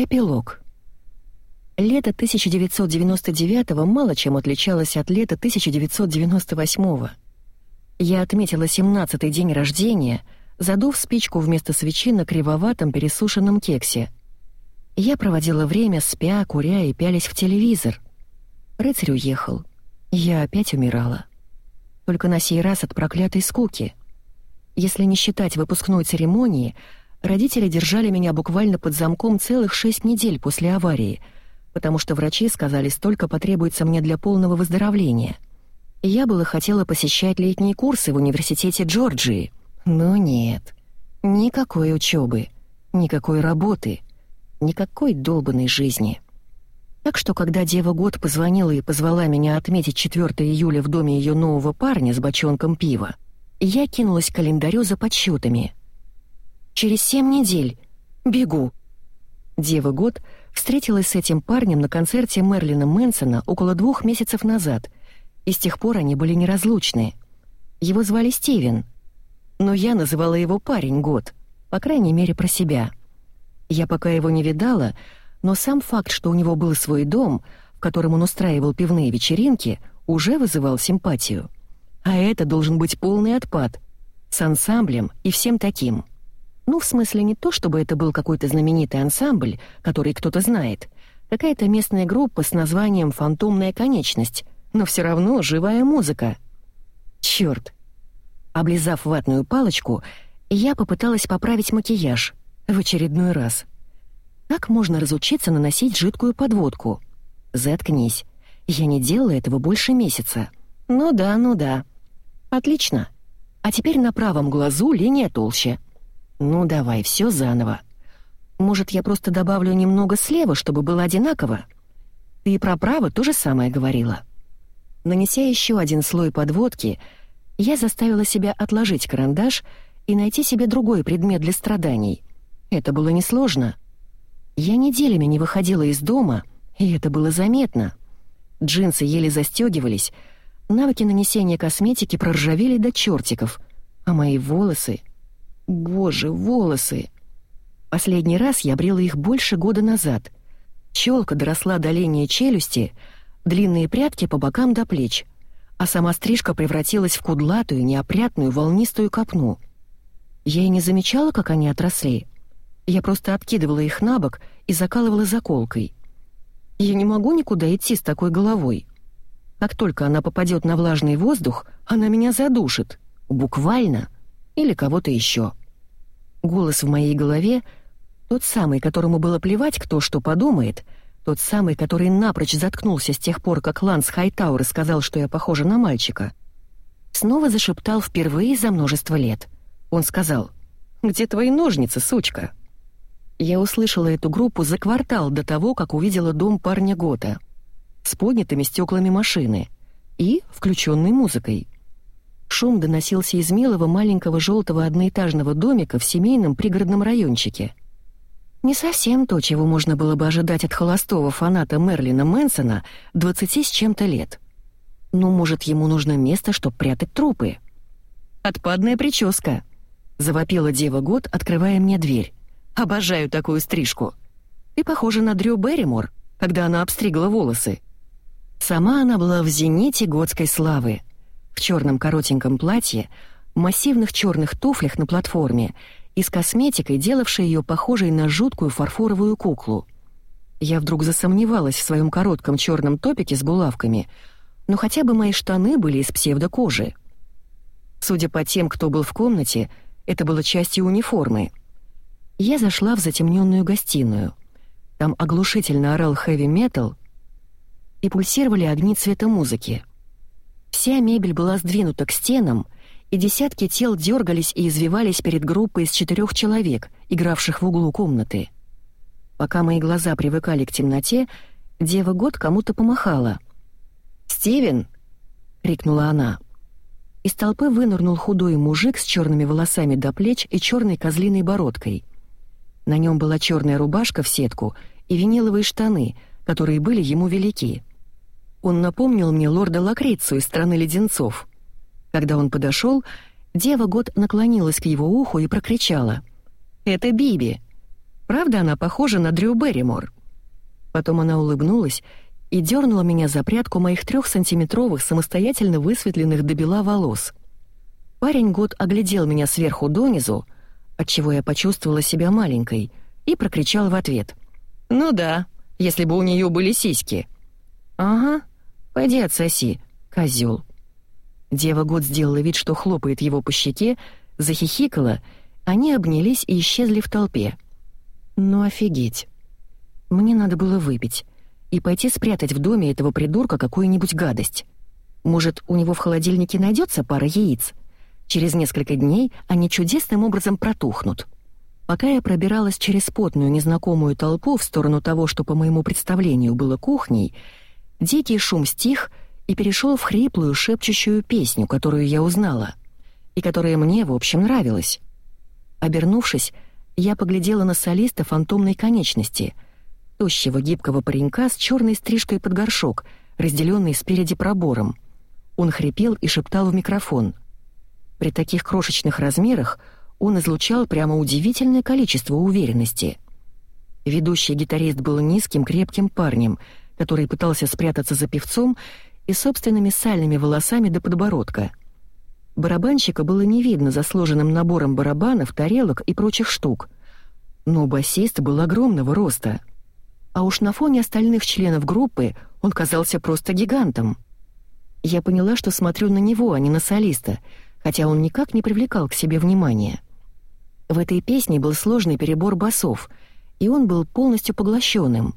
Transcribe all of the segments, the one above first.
Эпилог. Лето 1999 мало чем отличалось от лета 1998 Я отметила 17-й день рождения, задув спичку вместо свечи на кривоватом пересушенном кексе. Я проводила время, спя, куря и пялись в телевизор. Рыцарь уехал. Я опять умирала. Только на сей раз от проклятой скуки. Если не считать выпускной церемонии — Родители держали меня буквально под замком целых шесть недель после аварии, потому что врачи сказали, столько потребуется мне для полного выздоровления. Я было хотела посещать летние курсы в университете Джорджии, но нет. Никакой учебы, никакой работы, никакой долбанной жизни. Так что, когда Дева Год позвонила и позвала меня отметить 4 июля в доме ее нового парня с бочонком пива, я кинулась к календарю за подсчетами — Через семь недель. Бегу». Дева Год встретилась с этим парнем на концерте Мерлина Мэнсона около двух месяцев назад, и с тех пор они были неразлучны. Его звали Стивен, но я называла его парень Год, по крайней мере про себя. Я пока его не видала, но сам факт, что у него был свой дом, в котором он устраивал пивные вечеринки, уже вызывал симпатию. А это должен быть полный отпад, с ансамблем и всем таким. Ну, в смысле, не то, чтобы это был какой-то знаменитый ансамбль, который кто-то знает. Какая-то местная группа с названием «Фантомная конечность», но все равно живая музыка. Черт! Облизав ватную палочку, я попыталась поправить макияж. В очередной раз. Как можно разучиться наносить жидкую подводку? Заткнись. Я не делала этого больше месяца. Ну да, ну да. Отлично. А теперь на правом глазу линия толще. «Ну давай, все заново. Может, я просто добавлю немного слева, чтобы было одинаково? Ты про право то же самое говорила». Нанеся еще один слой подводки, я заставила себя отложить карандаш и найти себе другой предмет для страданий. Это было несложно. Я неделями не выходила из дома, и это было заметно. Джинсы еле застегивались, навыки нанесения косметики проржавели до чертиков, а мои волосы Боже, волосы! Последний раз я брила их больше года назад. Челка доросла до линии челюсти, длинные прядки по бокам до плеч, а сама стрижка превратилась в кудлатую, неопрятную, волнистую копну. Я и не замечала, как они отросли. Я просто откидывала их на бок и закалывала заколкой. Я не могу никуда идти с такой головой. Как только она попадет на влажный воздух, она меня задушит. Буквально. Или кого-то еще. Голос в моей голове, тот самый, которому было плевать, кто что подумает, тот самый, который напрочь заткнулся с тех пор, как Ланс Хайтауэр сказал, что я похожа на мальчика, снова зашептал впервые за множество лет. Он сказал «Где твои ножницы, сучка?» Я услышала эту группу за квартал до того, как увидела дом парня Гота с поднятыми стеклами машины и включенной музыкой. Шум доносился из милого маленького желтого одноэтажного домика в семейном пригородном райончике. Не совсем то, чего можно было бы ожидать от холостого фаната Мерлина Мэнсона 20 с чем-то лет. Ну, может, ему нужно место, чтобы прятать трупы. «Отпадная прическа», — завопила Дева Год, открывая мне дверь. «Обожаю такую стрижку. Ты похожа на Дрю Берримор, когда она обстригла волосы». Сама она была в зените готской славы — в черном коротеньком платье, массивных черных туфлях на платформе и с косметикой, делавшей ее похожей на жуткую фарфоровую куклу. Я вдруг засомневалась в своем коротком черном топике с булавками, но хотя бы мои штаны были из псевдокожи. Судя по тем, кто был в комнате, это было частью униформы. Я зашла в затемненную гостиную. Там оглушительно орал хэви-метал и пульсировали огни цвета музыки. Вся мебель была сдвинута к стенам, и десятки тел дергались и извивались перед группой из четырех человек, игравших в углу комнаты. Пока мои глаза привыкали к темноте, Дева Год кому-то помахала. «Стивен!» — крикнула она. Из толпы вынырнул худой мужик с черными волосами до плеч и черной козлиной бородкой. На нем была черная рубашка в сетку и виниловые штаны, которые были ему велики. Он напомнил мне лорда Лакрицу из страны леденцов. Когда он подошел, дева год наклонилась к его уху и прокричала. «Это Биби!» Правда, она похожа на Дрю Берримор?» Потом она улыбнулась и дернула меня за прядку моих трехсантиметровых самостоятельно высветленных до бела волос. Парень год оглядел меня сверху донизу, отчего я почувствовала себя маленькой, и прокричал в ответ. «Ну да, если бы у нее были сиськи». «Ага, пойди отсоси, козел. Дева год сделала вид, что хлопает его по щеке, захихикала, они обнялись и исчезли в толпе. Ну офигеть. Мне надо было выпить и пойти спрятать в доме этого придурка какую-нибудь гадость. Может, у него в холодильнике найдется пара яиц? Через несколько дней они чудесным образом протухнут. Пока я пробиралась через потную незнакомую толпу в сторону того, что по моему представлению было кухней, дикий шум стих и перешел в хриплую шепчущую песню, которую я узнала, и которая мне, в общем, нравилась. Обернувшись, я поглядела на солиста фантомной конечности — тощего гибкого паренька с черной стрижкой под горшок, разделенный спереди пробором. Он хрипел и шептал в микрофон. При таких крошечных размерах он излучал прямо удивительное количество уверенности. Ведущий гитарист был низким, крепким парнем, который пытался спрятаться за певцом и собственными сальными волосами до подбородка. Барабанщика было не видно за сложенным набором барабанов, тарелок и прочих штук. Но басист был огромного роста — а уж на фоне остальных членов группы он казался просто гигантом. Я поняла, что смотрю на него, а не на солиста, хотя он никак не привлекал к себе внимания. В этой песне был сложный перебор басов, и он был полностью поглощенным.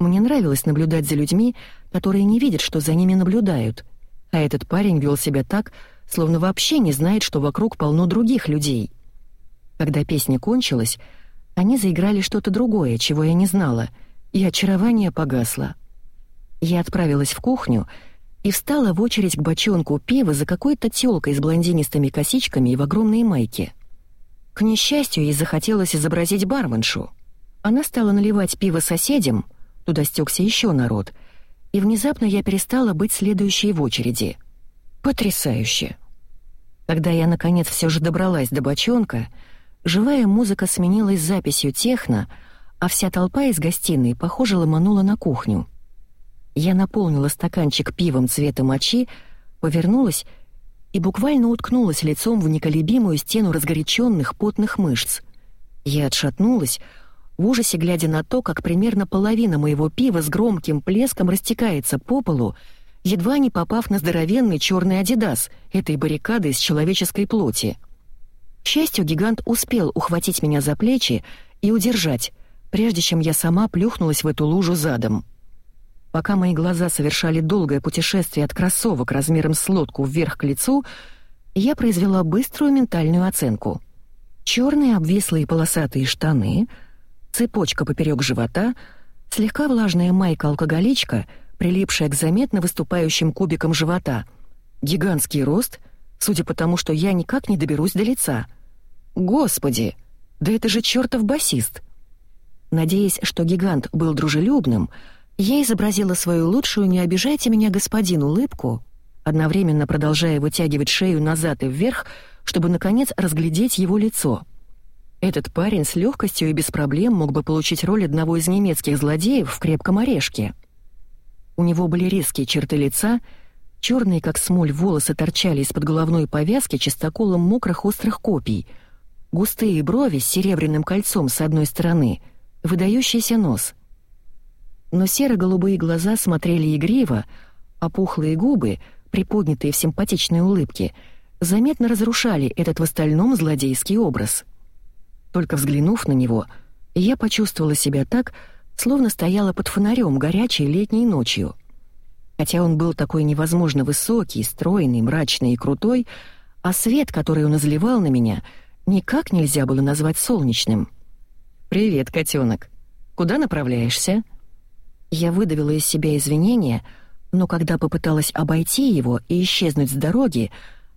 Мне нравилось наблюдать за людьми, которые не видят, что за ними наблюдают, а этот парень вел себя так, словно вообще не знает, что вокруг полно других людей. Когда песня кончилась, они заиграли что-то другое, чего я не знала — и очарование погасло. Я отправилась в кухню и встала в очередь к бочонку пива за какой-то тёлкой с блондинистыми косичками и в огромной майке. К несчастью, ей захотелось изобразить барменшу. Она стала наливать пиво соседям, туда стёкся ещё народ, и внезапно я перестала быть следующей в очереди. Потрясающе! Когда я, наконец, всё же добралась до бочонка, живая музыка сменилась записью техно — а вся толпа из гостиной, похоже, ломанула на кухню. Я наполнила стаканчик пивом цвета мочи, повернулась и буквально уткнулась лицом в неколебимую стену разгоряченных потных мышц. Я отшатнулась, в ужасе глядя на то, как примерно половина моего пива с громким плеском растекается по полу, едва не попав на здоровенный черный адидас этой баррикады из человеческой плоти. К счастью, гигант успел ухватить меня за плечи и удержать, прежде чем я сама плюхнулась в эту лужу задом. Пока мои глаза совершали долгое путешествие от кроссовок размером с лодку вверх к лицу, я произвела быструю ментальную оценку. Черные обвислые полосатые штаны, цепочка поперек живота, слегка влажная майка-алкоголичка, прилипшая к заметно выступающим кубикам живота, гигантский рост, судя по тому, что я никак не доберусь до лица. Господи, да это же чертов басист! Надеясь, что гигант был дружелюбным, я изобразила свою лучшую «не обижайте меня, господин» улыбку, одновременно продолжая вытягивать шею назад и вверх, чтобы, наконец, разглядеть его лицо. Этот парень с легкостью и без проблем мог бы получить роль одного из немецких злодеев в «Крепком орешке». У него были резкие черты лица, черные, как смоль, волосы торчали из-под головной повязки чистоколом мокрых острых копий, густые брови с серебряным кольцом с одной стороны — выдающийся нос. Но серо-голубые глаза смотрели игриво, а пухлые губы, приподнятые в симпатичной улыбке, заметно разрушали этот в остальном злодейский образ. Только взглянув на него, я почувствовала себя так, словно стояла под фонарем горячей летней ночью. Хотя он был такой невозможно высокий, стройный, мрачный и крутой, а свет, который он изливал на меня, никак нельзя было назвать солнечным — «Привет, котенок. Куда направляешься?» Я выдавила из себя извинения, но когда попыталась обойти его и исчезнуть с дороги,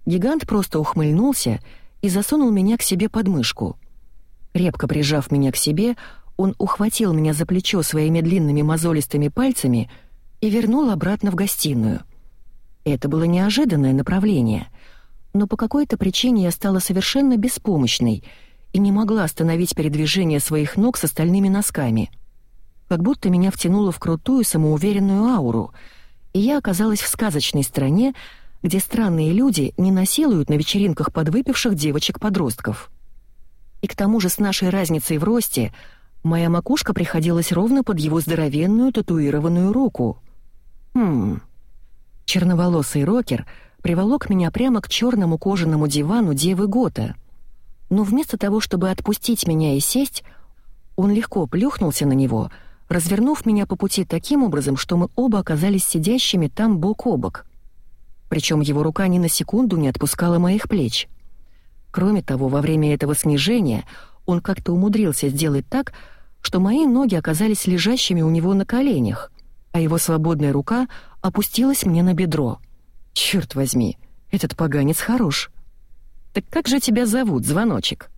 гигант просто ухмыльнулся и засунул меня к себе под мышку. Крепко прижав меня к себе, он ухватил меня за плечо своими длинными мозолистыми пальцами и вернул обратно в гостиную. Это было неожиданное направление, но по какой-то причине я стала совершенно беспомощной — и не могла остановить передвижение своих ног с остальными носками. Как будто меня втянуло в крутую самоуверенную ауру, и я оказалась в сказочной стране, где странные люди не насилуют на вечеринках подвыпивших девочек-подростков. И к тому же с нашей разницей в росте моя макушка приходилась ровно под его здоровенную татуированную руку. Хм... Черноволосый рокер приволок меня прямо к черному кожаному дивану Девы Гота. Но вместо того, чтобы отпустить меня и сесть, он легко плюхнулся на него, развернув меня по пути таким образом, что мы оба оказались сидящими там бок о бок. Причем его рука ни на секунду не отпускала моих плеч. Кроме того, во время этого снижения он как-то умудрился сделать так, что мои ноги оказались лежащими у него на коленях, а его свободная рука опустилась мне на бедро. Черт возьми, этот поганец хорош. Так как же тебя зовут, звоночек?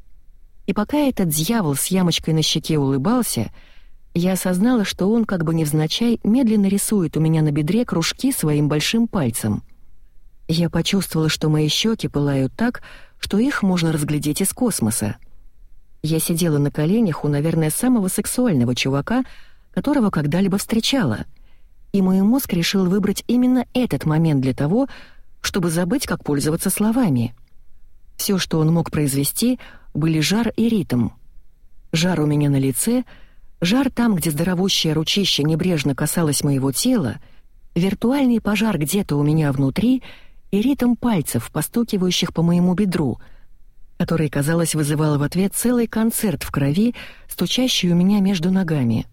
И пока этот дьявол с ямочкой на щеке улыбался, я осознала, что он как бы невзначай медленно рисует у меня на бедре кружки своим большим пальцем. Я почувствовала, что мои щеки пылают так, что их можно разглядеть из космоса. Я сидела на коленях у, наверное, самого сексуального чувака, которого когда-либо встречала — и мой мозг решил выбрать именно этот момент для того, чтобы забыть, как пользоваться словами. Все, что он мог произвести, были жар и ритм. Жар у меня на лице, жар там, где здоровущее ручище небрежно касалось моего тела, виртуальный пожар где-то у меня внутри и ритм пальцев, постукивающих по моему бедру, который, казалось, вызывал в ответ целый концерт в крови, стучащий у меня между ногами.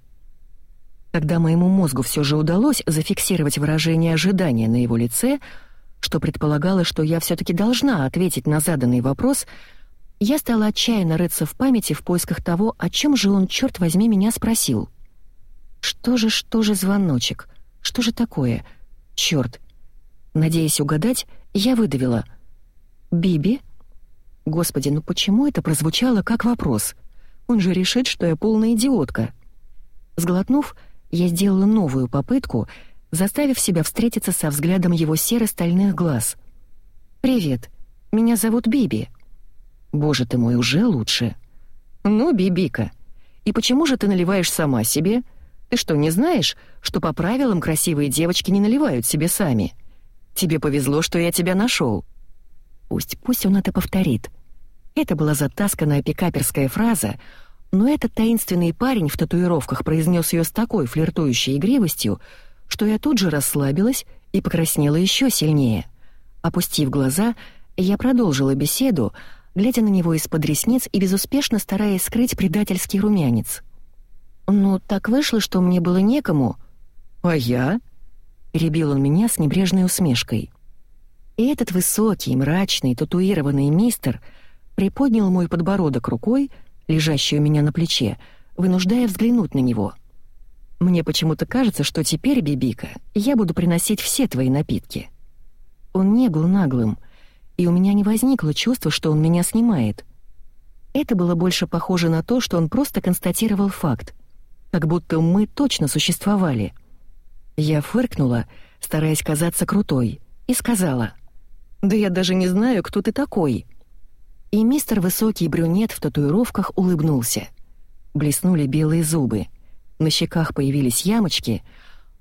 Когда моему мозгу все же удалось зафиксировать выражение ожидания на его лице, что предполагало, что я все-таки должна ответить на заданный вопрос, я стала отчаянно рыться в памяти в поисках того, о чем же он, черт возьми, меня спросил. Что же, что же звоночек? Что же такое? Черт. Надеясь угадать, я выдавила. «Биби?» Господи, ну почему это прозвучало как вопрос? Он же решит, что я полная идиотка. Сглотнув, я сделала новую попытку, заставив себя встретиться со взглядом его серо-стальных глаз. «Привет, меня зовут Биби». «Боже ты мой, уже лучше». «Ну, Бибика, и почему же ты наливаешь сама себе? Ты что, не знаешь, что по правилам красивые девочки не наливают себе сами? Тебе повезло, что я тебя нашел». Пусть, пусть он это повторит. Это была затасканная пикаперская фраза, но этот таинственный парень в татуировках произнес ее с такой флиртующей игривостью, что я тут же расслабилась и покраснела еще сильнее. Опустив глаза, я продолжила беседу, глядя на него из-под ресниц и безуспешно стараясь скрыть предательский румянец. «Ну, так вышло, что мне было некому». «А я?» — перебил он меня с небрежной усмешкой. И этот высокий, мрачный, татуированный мистер приподнял мой подбородок рукой, лежащий у меня на плече, вынуждая взглянуть на него. «Мне почему-то кажется, что теперь, Бибика, я буду приносить все твои напитки». Он не был наглым, и у меня не возникло чувства, что он меня снимает. Это было больше похоже на то, что он просто констатировал факт, как будто мы точно существовали. Я фыркнула, стараясь казаться крутой, и сказала, «Да я даже не знаю, кто ты такой». И мистер высокий брюнет в татуировках улыбнулся. Блеснули белые зубы. На щеках появились ямочки.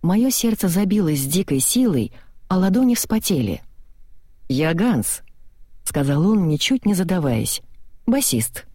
Мое сердце забилось с дикой силой, а ладони вспотели. «Я Ганс», — сказал он, ничуть не задаваясь. «Басист».